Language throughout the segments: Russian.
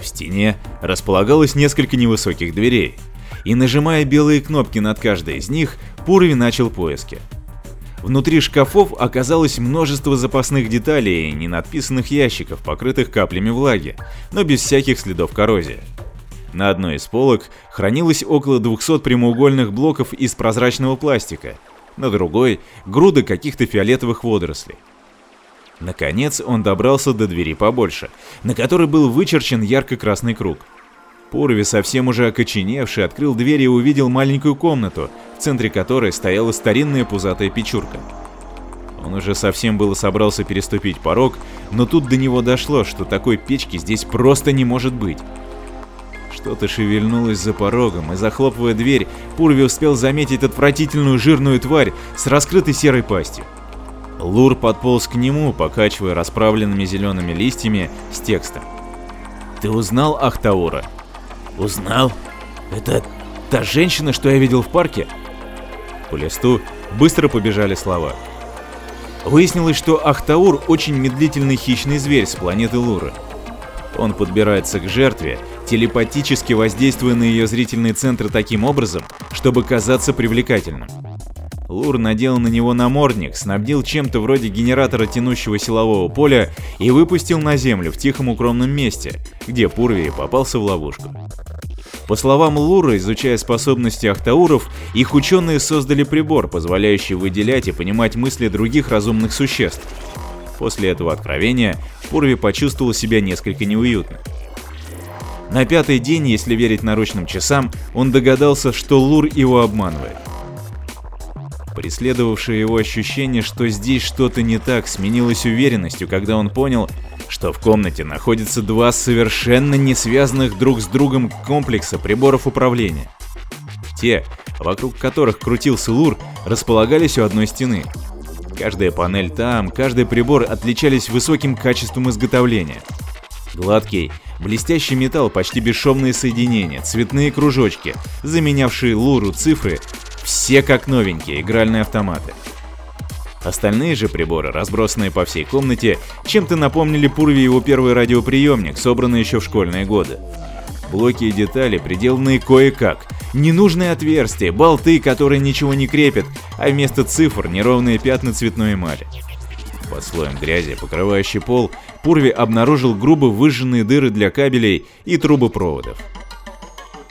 В стене располагалось несколько невысоких дверей, и нажимая белые кнопки над каждой из них, Пурви начал поиски. Внутри шкафов оказалось множество запасных деталей и ненадписанных ящиков, покрытых каплями влаги, но без всяких следов коррозии. На одной из полок хранилось около 200 прямоугольных блоков из прозрачного пластика, на другой — груды каких-то фиолетовых водорослей. Наконец он добрался до двери побольше, на которой был вычерчен ярко-красный круг. Пурви, совсем уже окоченевший, открыл дверь и увидел маленькую комнату, в центре которой стояла старинная пузатая печурка. Он уже совсем было собрался переступить порог, но тут до него дошло, что такой печки здесь просто не может быть. Что-то шевельнулось за порогом, и захлопывая дверь, Пурви успел заметить отвратительную жирную тварь с раскрытой серой пастью. Лур подполз к нему, покачивая расправленными зелеными листьями с текстом. «Ты узнал Ахтаура?» «Узнал? Это та женщина, что я видел в парке?» По листу быстро побежали слова. Выяснилось, что Ахтаур очень медлительный хищный зверь с планеты Лура. Он подбирается к жертве, телепатически воздействуя на ее зрительные центры таким образом, чтобы казаться привлекательным. Лур надел на него намордник, снабдил чем-то вроде генератора тянущего силового поля и выпустил на землю в тихом укромном месте, где Пурви попался в ловушку. По словам Лура, изучая способности ахтауров, их ученые создали прибор, позволяющий выделять и понимать мысли других разумных существ. После этого откровения Пурви почувствовал себя несколько неуютно. На пятый день, если верить наручным часам, он догадался, что Лур его обманывает. Преследовавшее его ощущение, что здесь что-то не так, сменилось уверенностью, когда он понял, что в комнате находятся два совершенно не связанных друг с другом комплекса приборов управления. Те, вокруг которых крутился Лур, располагались у одной стены. Каждая панель там, каждый прибор отличались высоким качеством изготовления. Гладкий, блестящий металл, почти бесшовные соединения, цветные кружочки, заменявшие луру цифры, все как новенькие игральные автоматы. Остальные же приборы, разбросанные по всей комнате, чем-то напомнили Пурви его первый радиоприемник, собранный еще в школьные годы. Блоки и детали, приделанные кое-как, ненужные отверстия, болты, которые ничего не крепят, а вместо цифр неровные пятна цветной эмали. Под слоем грязи, покрывающий пол, Пурви обнаружил грубо выжженные дыры для кабелей и трубопроводов.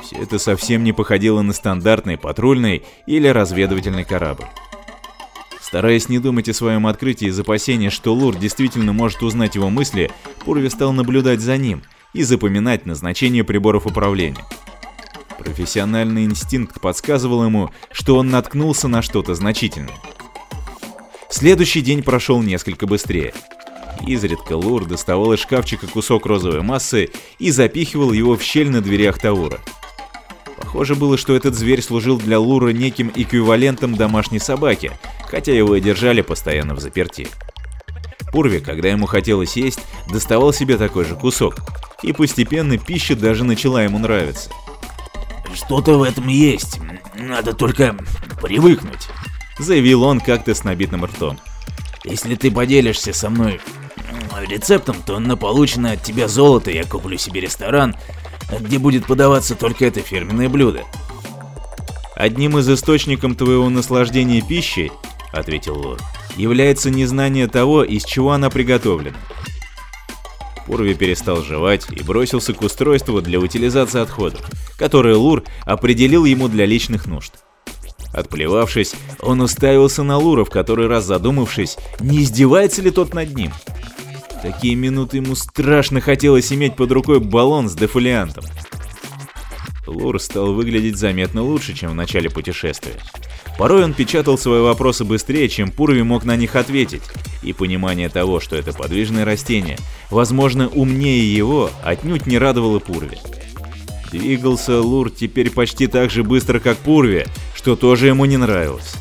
Все это совсем не походило на стандартный патрульный или разведывательный корабль. Стараясь не думать о своем открытии из опасения, что Лур действительно может узнать его мысли, Пурви стал наблюдать за ним и запоминать назначение приборов управления. Профессиональный инстинкт подсказывал ему, что он наткнулся на что-то значительное. Следующий день прошел несколько быстрее. Изредка Лур доставал из шкафчика кусок розовой массы и запихивал его в щель на дверях Таура. Похоже было, что этот зверь служил для Лура неким эквивалентом домашней собаки, хотя его и держали постоянно в заперти. Пурви, когда ему хотелось есть, доставал себе такой же кусок, и постепенно пища даже начала ему нравиться. «Что-то в этом есть, надо только привыкнуть», — заявил он как-то с набитым ртом. «Если ты поделишься со мной рецептом, то на полученное от тебя золото я куплю себе ресторан, где будет подаваться только это фирменное блюдо». «Одним из источников твоего наслаждения пищей — ответил Лор, — является незнание того, из чего она приготовлена. Пурви перестал жевать и бросился к устройству для утилизации отходов, которое Лур определил ему для личных нужд. Отплевавшись, он уставился на Лура, в который раз задумавшись, не издевается ли тот над ним. Такие минуты ему страшно хотелось иметь под рукой баллон с дефолиантом. Лур стал выглядеть заметно лучше, чем в начале путешествия. Порой он печатал свои вопросы быстрее, чем Пурви мог на них ответить, и понимание того, что это подвижное растение, возможно, умнее его, отнюдь не радовало Пурви. Двигался Лур теперь почти так же быстро, как Пурви, что тоже ему не нравилось.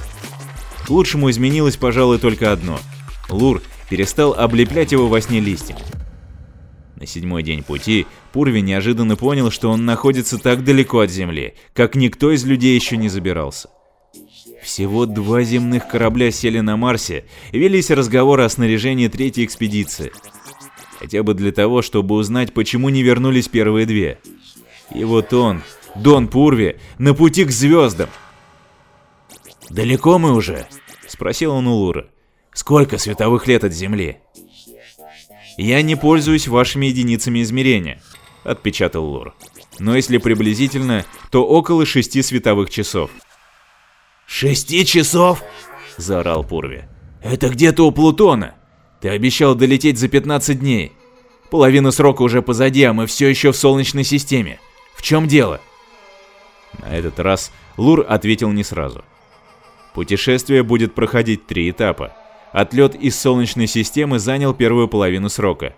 К лучшему изменилось, пожалуй, только одно. Лур перестал облеплять его во сне листьями. На седьмой день пути Пурви неожиданно понял, что он находится так далеко от Земли, как никто из людей еще не забирался. Всего два земных корабля сели на Марсе, велись разговоры о снаряжении третьей экспедиции. Хотя бы для того, чтобы узнать, почему не вернулись первые две. И вот он, Дон Пурви, на пути к звездам. «Далеко мы уже?» – спросил он у Лура. «Сколько световых лет от Земли?» «Я не пользуюсь вашими единицами измерения», – отпечатал Лур. «Но если приблизительно, то около шести световых часов». «Шести часов?» – заорал Пурви. «Это где-то у Плутона. Ты обещал долететь за 15 дней. Половина срока уже позади, а мы все еще в Солнечной системе. В чем дело?» На этот раз Лур ответил не сразу. Путешествие будет проходить три этапа. Отлет из Солнечной системы занял первую половину срока.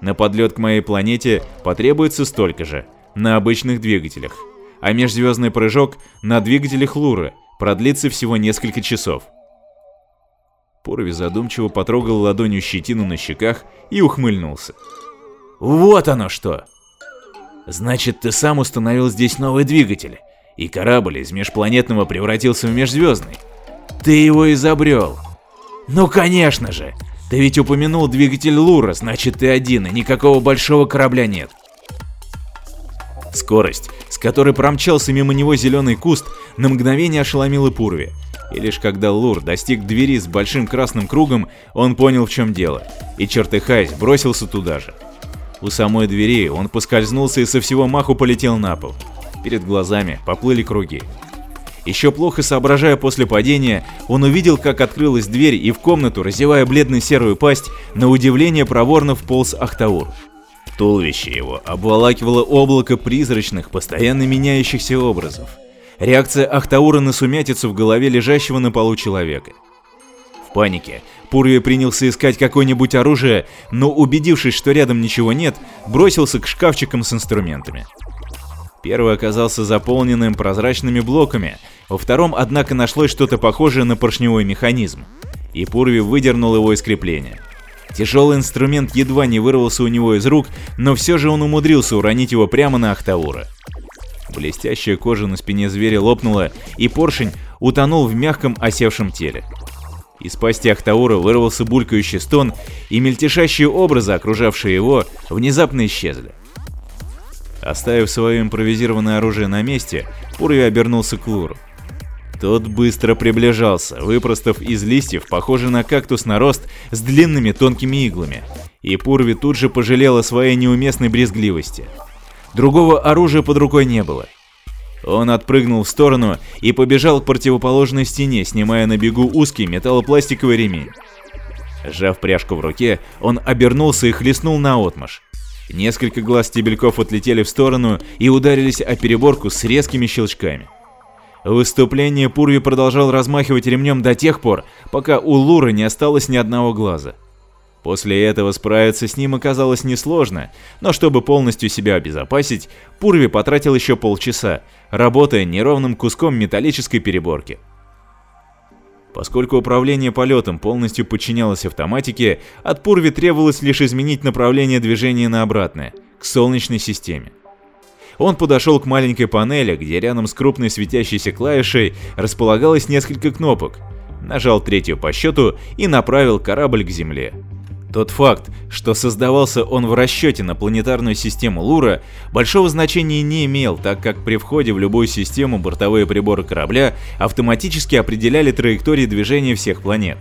На подлет к моей планете потребуется столько же, на обычных двигателях. А межзвездный прыжок на двигателях Луры продлится всего несколько часов. Порви задумчиво потрогал ладонью щетину на щеках и ухмыльнулся. «Вот оно что! Значит, ты сам установил здесь новый двигатель, и корабль из межпланетного превратился в межзвездный. Ты его изобрел. Ну конечно же, ты ведь упомянул двигатель Лура, значит ты один, и никакого большого корабля нет. Скорость, с которой промчался мимо него зеленый куст, на мгновение ошеломила Пурви. И лишь когда Лур достиг двери с большим красным кругом, он понял в чем дело, и чертыхаясь бросился туда же. У самой двери он поскользнулся и со всего маху полетел на пол. Перед глазами поплыли круги. Еще плохо соображая после падения, он увидел, как открылась дверь и в комнату, разевая бледно-серую пасть, на удивление проворно вполз Ахтаур. Туловище его обволакивало облако призрачных, постоянно меняющихся образов. Реакция Ахтаура на сумятицу в голове лежащего на полу человека. В панике Пурви принялся искать какое-нибудь оружие, но убедившись, что рядом ничего нет, бросился к шкафчикам с инструментами. Первый оказался заполненным прозрачными блоками, во втором, однако, нашлось что-то похожее на поршневой механизм, и Пурви выдернул его из крепления. Тяжелый инструмент едва не вырвался у него из рук, но все же он умудрился уронить его прямо на Ахтаура. Блестящая кожа на спине зверя лопнула, и поршень утонул в мягком осевшем теле. Из пасти Ахтаура вырвался булькающий стон, и мельтешащие образы, окружавшие его, внезапно исчезли. Оставив свое импровизированное оружие на месте, Пурви обернулся к Луру. Тот быстро приближался, выпростав из листьев, похожий на кактус нарост с длинными тонкими иглами, и Пурви тут же пожалел о своей неуместной брезгливости. Другого оружия под рукой не было. Он отпрыгнул в сторону и побежал к противоположной стене, снимая на бегу узкий металлопластиковый ремень. Сжав пряжку в руке, он обернулся и хлестнул на отмаш. Несколько глаз стебельков отлетели в сторону и ударились о переборку с резкими щелчками. Выступление Пурви продолжал размахивать ремнем до тех пор, пока у Луры не осталось ни одного глаза. После этого справиться с ним оказалось несложно, но чтобы полностью себя обезопасить, Пурви потратил еще полчаса, работая неровным куском металлической переборки. Поскольку управление полетом полностью подчинялось автоматике, от Пурви требовалось лишь изменить направление движения на обратное, к Солнечной системе. Он подошел к маленькой панели, где рядом с крупной светящейся клавишей располагалось несколько кнопок, нажал третью по счету и направил корабль к Земле. Тот факт, что создавался он в расчете на планетарную систему Лура, большого значения не имел, так как при входе в любую систему бортовые приборы корабля автоматически определяли траектории движения всех планет.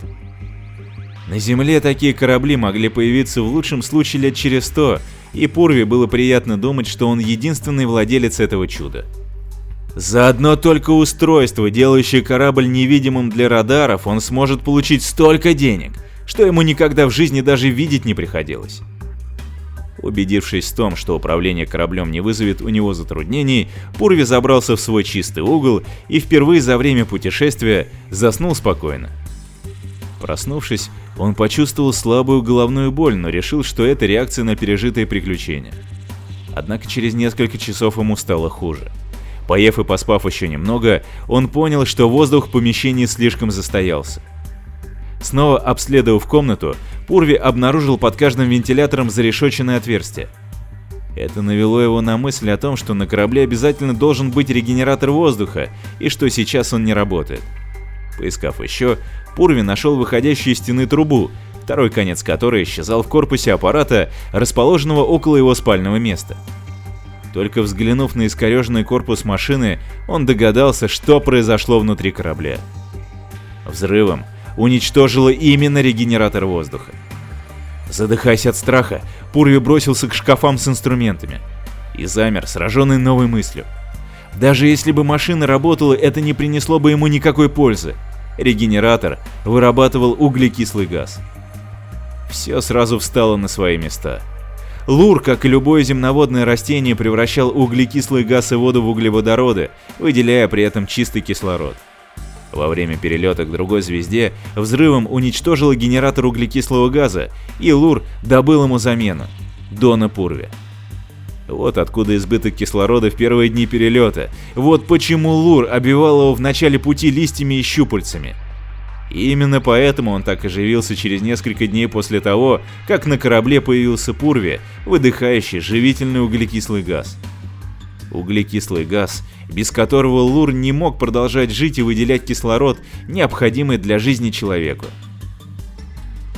На Земле такие корабли могли появиться в лучшем случае лет через сто, и Пурви было приятно думать, что он единственный владелец этого чуда. За одно только устройство, делающее корабль невидимым для радаров, он сможет получить столько денег, что ему никогда в жизни даже видеть не приходилось. Убедившись в том, что управление кораблем не вызовет у него затруднений, Пурви забрался в свой чистый угол и впервые за время путешествия заснул спокойно. Проснувшись, он почувствовал слабую головную боль, но решил, что это реакция на пережитые приключения. Однако через несколько часов ему стало хуже. Поев и поспав еще немного, он понял, что воздух в помещении слишком застоялся. Снова обследовав комнату, Пурви обнаружил под каждым вентилятором зарешоченное отверстие. Это навело его на мысль о том, что на корабле обязательно должен быть регенератор воздуха, и что сейчас он не работает. Поискав еще, Пурви нашел выходящую из стены трубу, второй конец которой исчезал в корпусе аппарата, расположенного около его спального места. Только взглянув на искореженный корпус машины, он догадался, что произошло внутри корабля. Взрывом уничтожило именно регенератор воздуха. Задыхаясь от страха, Пурви бросился к шкафам с инструментами и замер, сраженный новой мыслью. Даже если бы машина работала, это не принесло бы ему никакой пользы. Регенератор вырабатывал углекислый газ. Все сразу встало на свои места. Лур, как и любое земноводное растение, превращал углекислый газ и воду в углеводороды, выделяя при этом чистый кислород. Во время перелета к другой звезде взрывом уничтожил генератор углекислого газа, и Лур добыл ему замену – Дона Пурви. Вот откуда избыток кислорода в первые дни перелета. Вот почему Лур обивал его в начале пути листьями и щупальцами. И именно поэтому он так оживился через несколько дней после того, как на корабле появился Пурви, выдыхающий живительный углекислый газ. Углекислый газ, без которого Лур не мог продолжать жить и выделять кислород, необходимый для жизни человеку.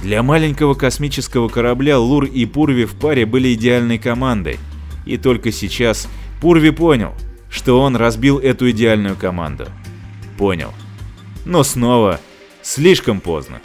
Для маленького космического корабля Лур и Пурви в паре были идеальной командой – и только сейчас Пурви понял, что он разбил эту идеальную команду. Понял. Но снова слишком поздно.